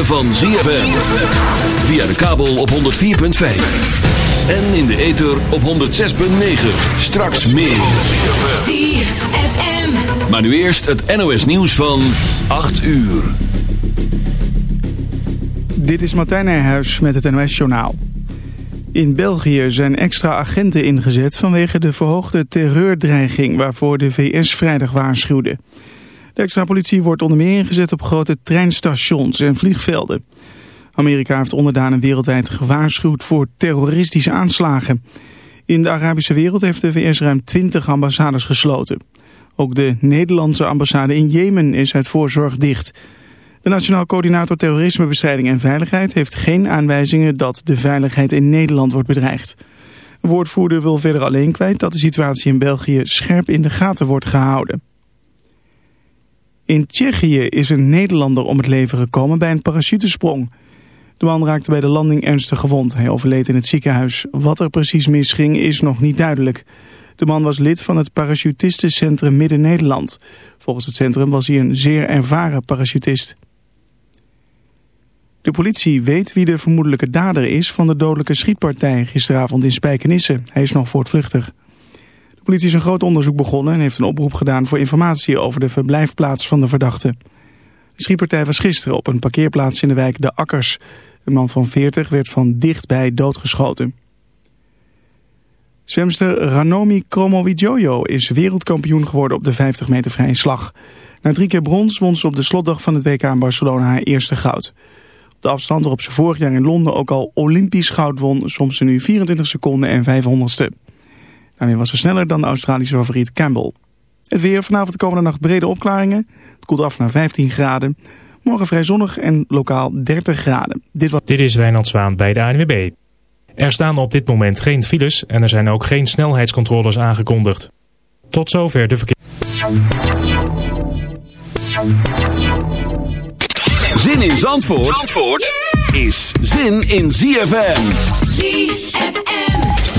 ritme van ZFM. Via de kabel op 104.5. En in de ether op 106.9. Straks meer. ZFM. Maar nu eerst het NOS nieuws van 8 uur. Dit is Martijn Nijhuis met het NOS Journaal. In België zijn extra agenten ingezet vanwege de verhoogde terreurdreiging waarvoor de VS vrijdag waarschuwde. Extra politie wordt onder meer ingezet op grote treinstations en vliegvelden. Amerika heeft onderdanen wereldwijd gewaarschuwd voor terroristische aanslagen. In de Arabische wereld heeft de VS ruim 20 ambassades gesloten. Ook de Nederlandse ambassade in Jemen is uit voorzorg dicht. De Nationaal Coördinator Terrorismebestrijding en Veiligheid heeft geen aanwijzingen dat de veiligheid in Nederland wordt bedreigd. Een woordvoerder wil verder alleen kwijt dat de situatie in België scherp in de gaten wordt gehouden. In Tsjechië is een Nederlander om het leven gekomen bij een parachutesprong. De man raakte bij de landing ernstig gewond. Hij overleed in het ziekenhuis. Wat er precies misging is nog niet duidelijk. De man was lid van het parachutistencentrum Midden-Nederland. Volgens het centrum was hij een zeer ervaren parachutist. De politie weet wie de vermoedelijke dader is van de dodelijke schietpartij gisteravond in Spijkenisse. Hij is nog voortvluchtig. Politie is een groot onderzoek begonnen en heeft een oproep gedaan voor informatie over de verblijfplaats van de verdachte. De schietpartij was gisteren op een parkeerplaats in de wijk De Akkers. Een man van 40 werd van dichtbij doodgeschoten. Zwemster Ranomi Kromowidjojo is wereldkampioen geworden op de 50 meter vrije slag. Na drie keer brons won ze op de slotdag van het WK in Barcelona haar eerste goud. Op de afstand waarop ze vorig jaar in Londen ook al Olympisch goud won, soms ze nu 24 seconden en 500ste. Daarmee was ze sneller dan de Australische favoriet Campbell. Het weer vanavond de komende nacht brede opklaringen. Het koelt af naar 15 graden. Morgen vrij zonnig en lokaal 30 graden. Dit, was... Dit is Wijnand Zwaan bij de ANWB. Er staan op dit moment geen files en er zijn ook geen snelheidscontroles aangekondigd. Tot zover de verkeer. Zin in Zandvoort, Zandvoort is zin in ZFM. ZFM.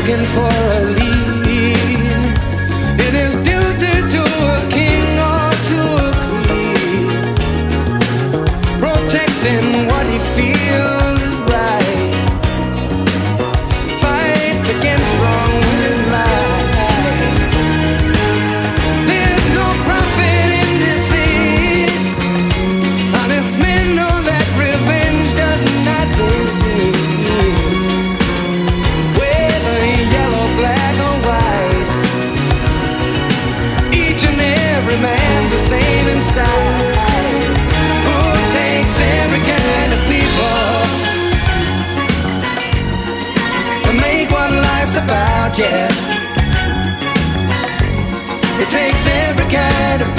looking for a lead. yeah. It takes every kind of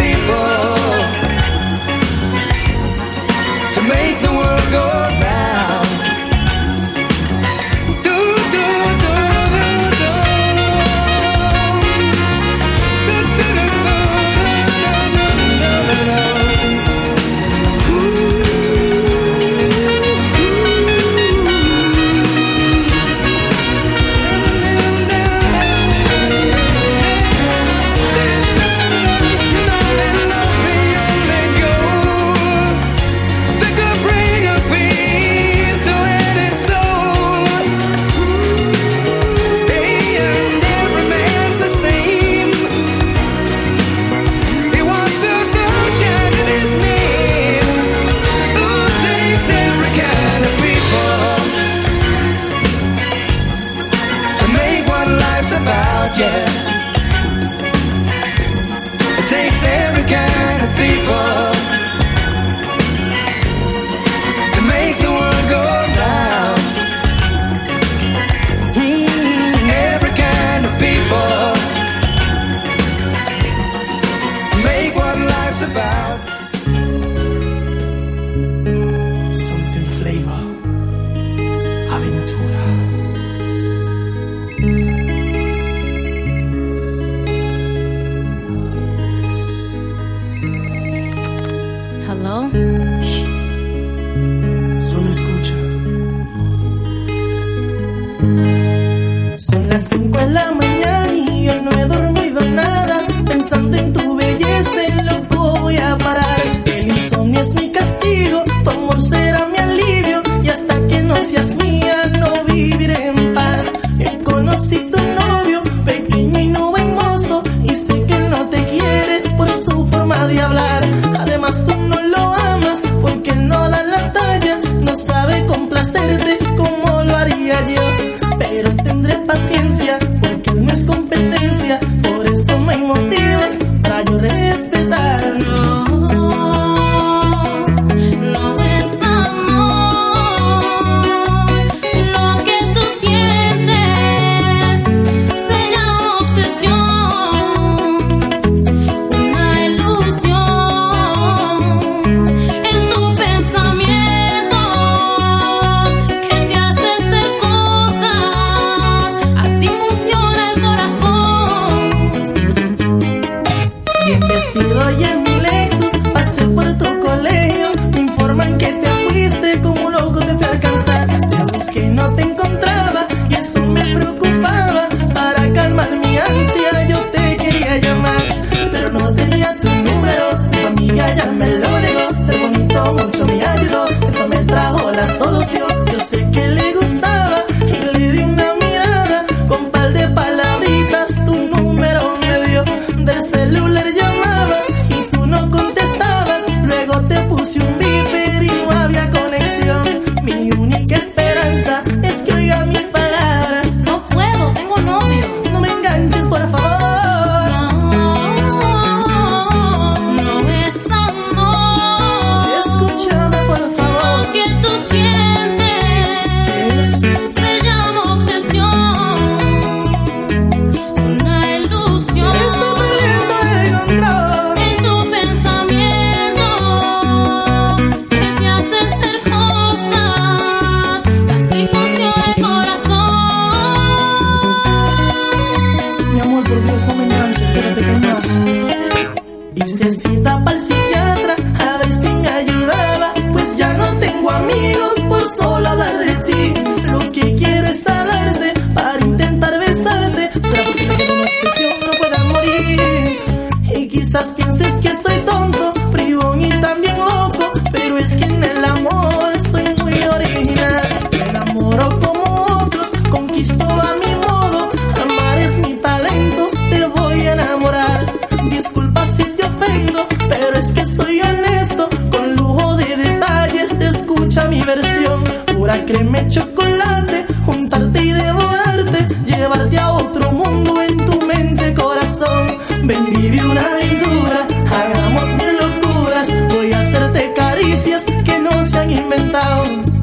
una aventura, hagamos mil locuras, voy a hacerte caricias que no se han inventado.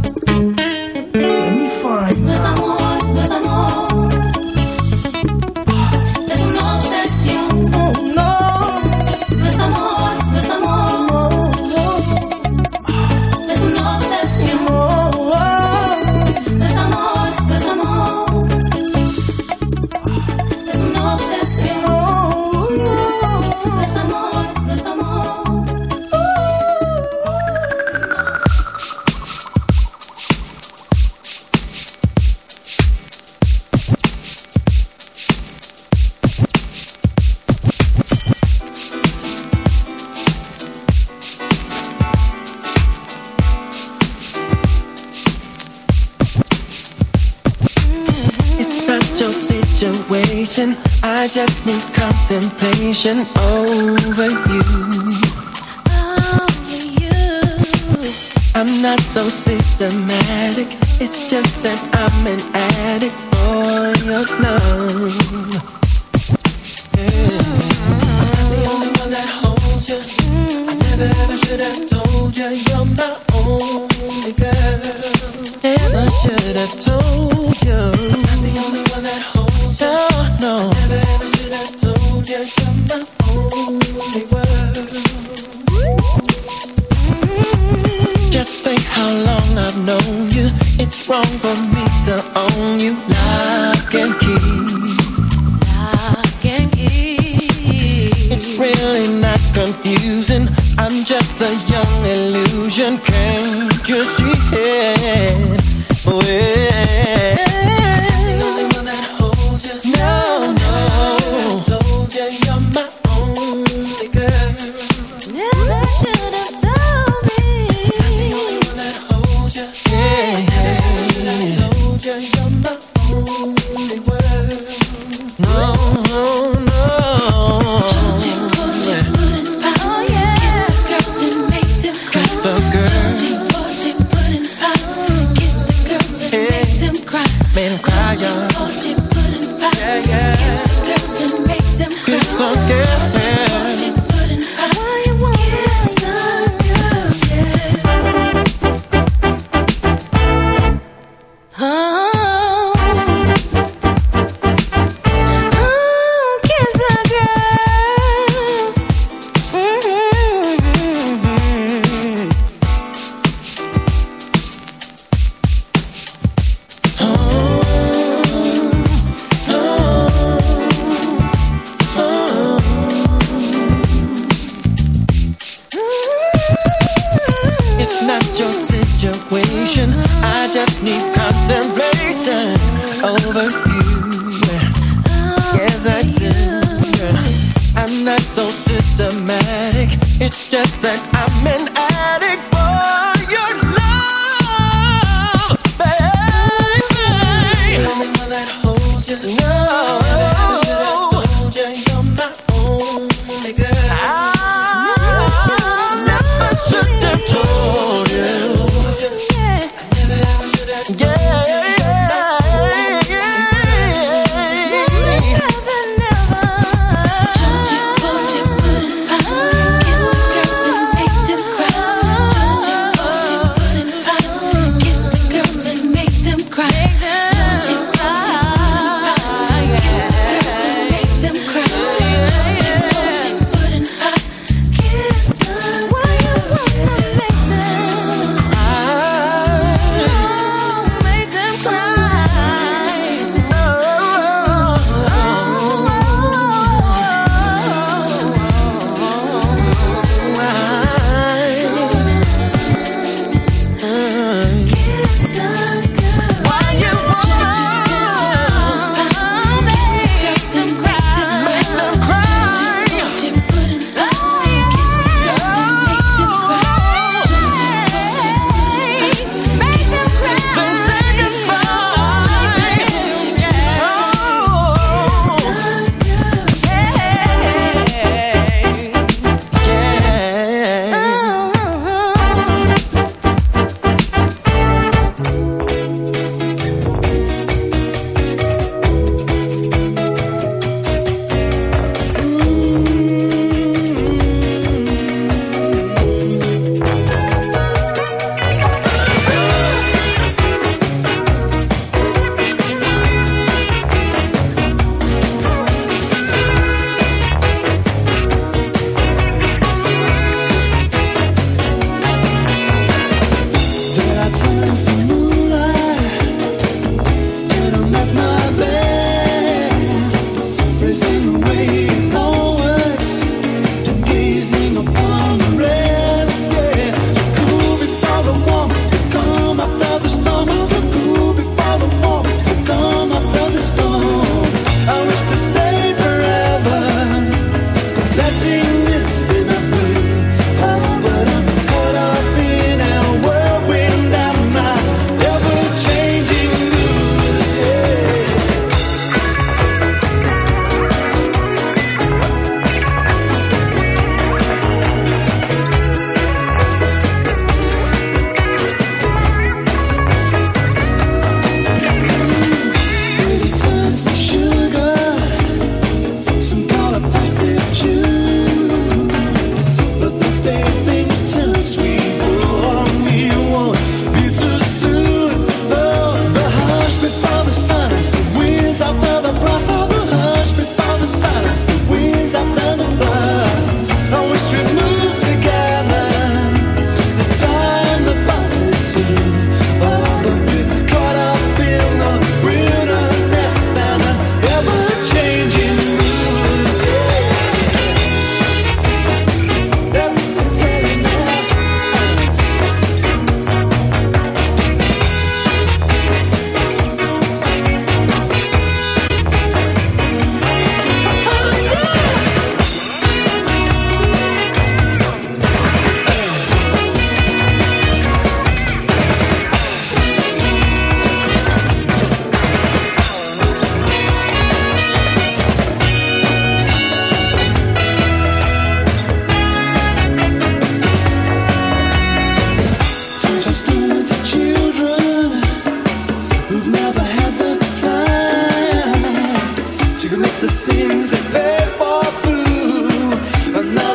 yeah.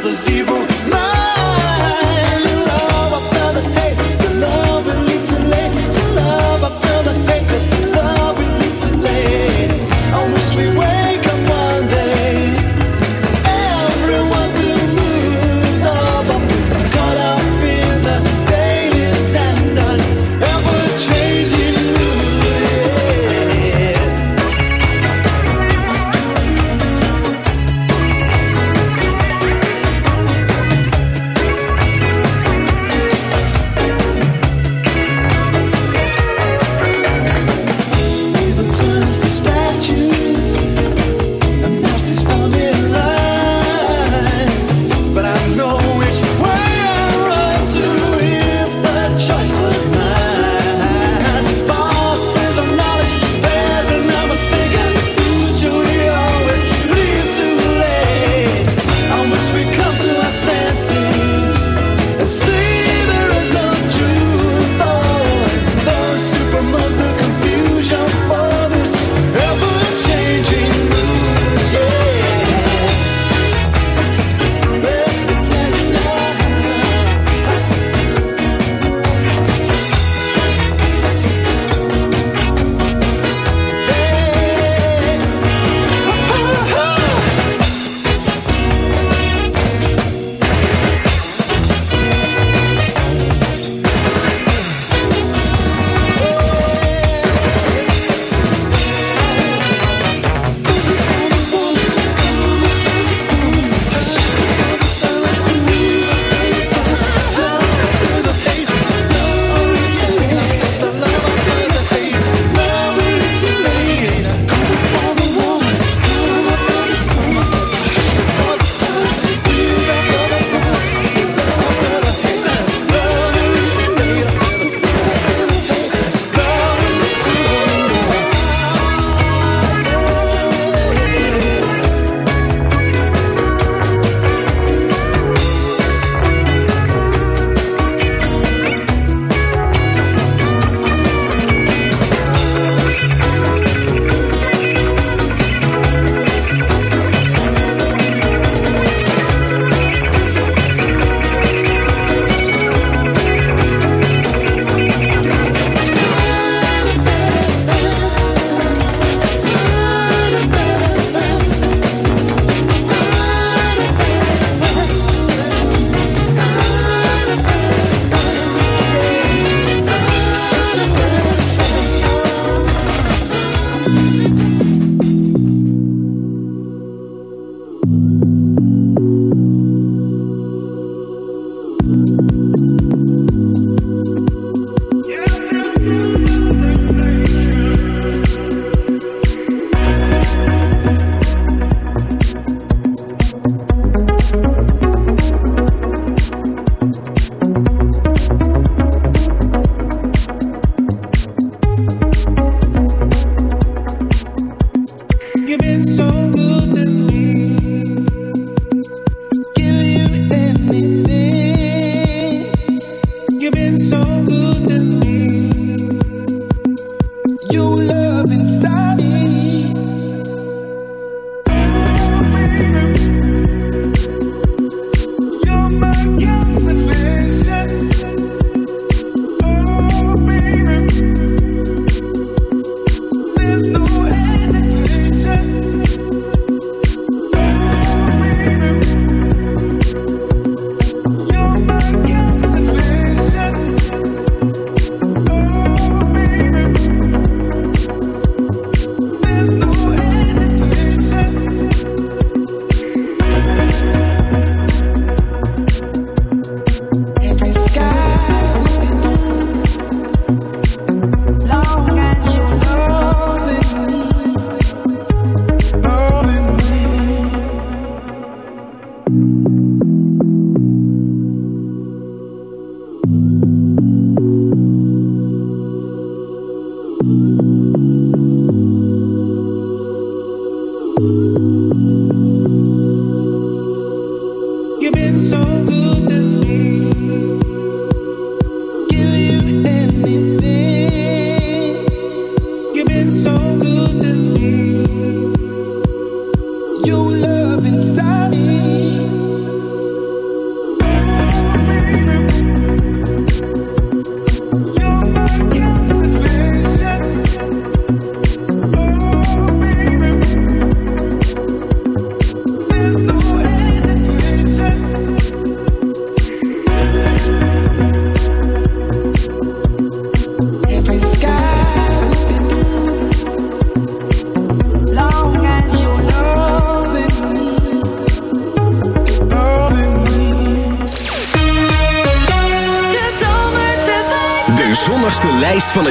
another's evil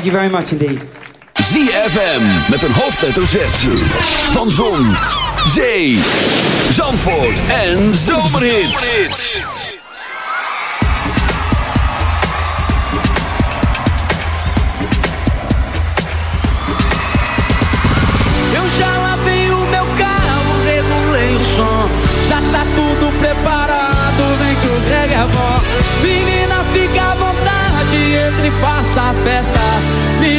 Thank you very much indeed. ZFM met een hoofdletter Z. Van Zon, Zee, Zandvoort en Zomerhits. Eu já lavei o meu carro, regulei o som. Já tá tudo preparado, vem que o Greg é bom. Menina, fica à vontade, entre e faça a festa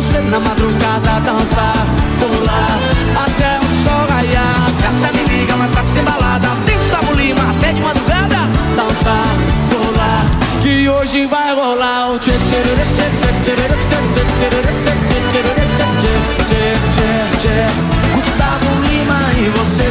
você na madrugada Dançar, pular, até o sol raiar Gata, me liga, mais tarde tem balada Tem Gustavo Lima, até de madrugada Dançar, pular, que hoje vai rolar O Gustavo Lima e você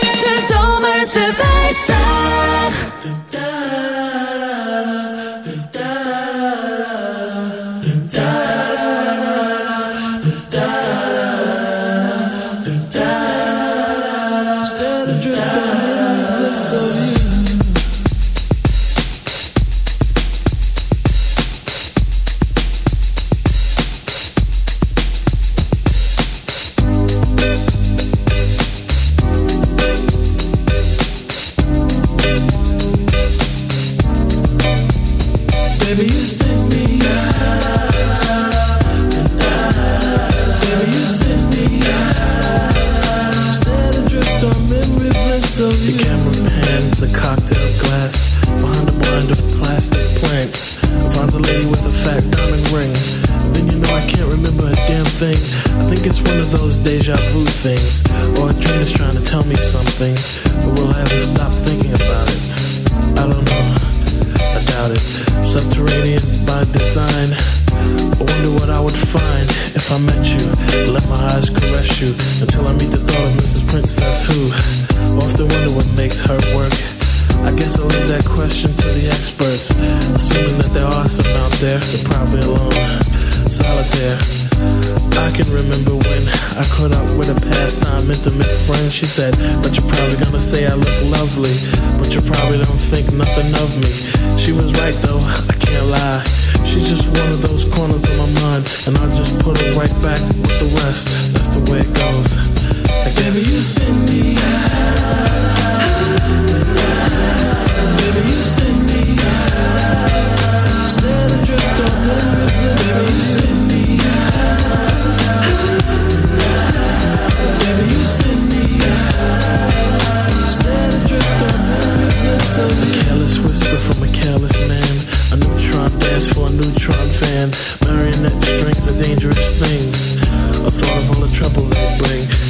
De Zomerse 50. She said, But you're probably gonna say I look lovely. But you probably don't think nothing of me. She was right though, I can't lie. She's just one of those corners of my mind. And I just put her right back with the rest. That's the way it goes. Guess. Baby, you send me out. Baby, you send me out. Set adrift on the Baby, dance for a neutron fan. Marionette strings are dangerous things. A thought of all the trouble they bring.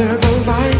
there's a light.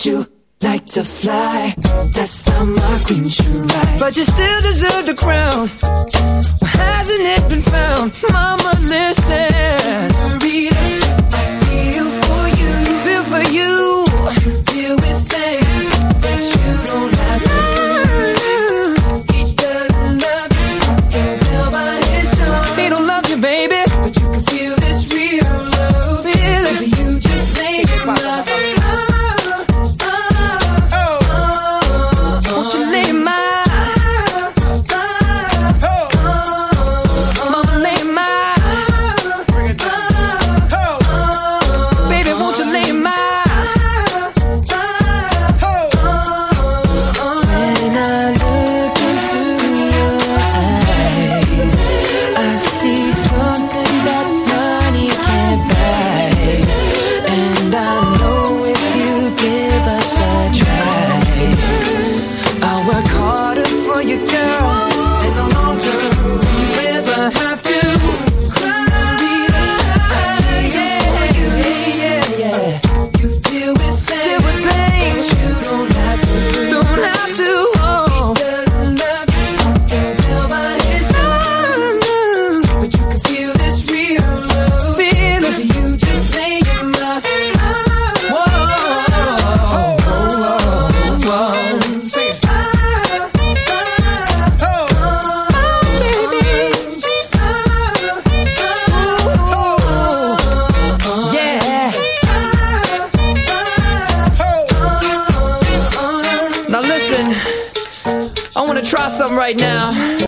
Would you like to fly? That's how my queen should ride. But you still deserve the crown. Well, hasn't it been found? Mama, listen. Senorita, I feel for you. Feel for you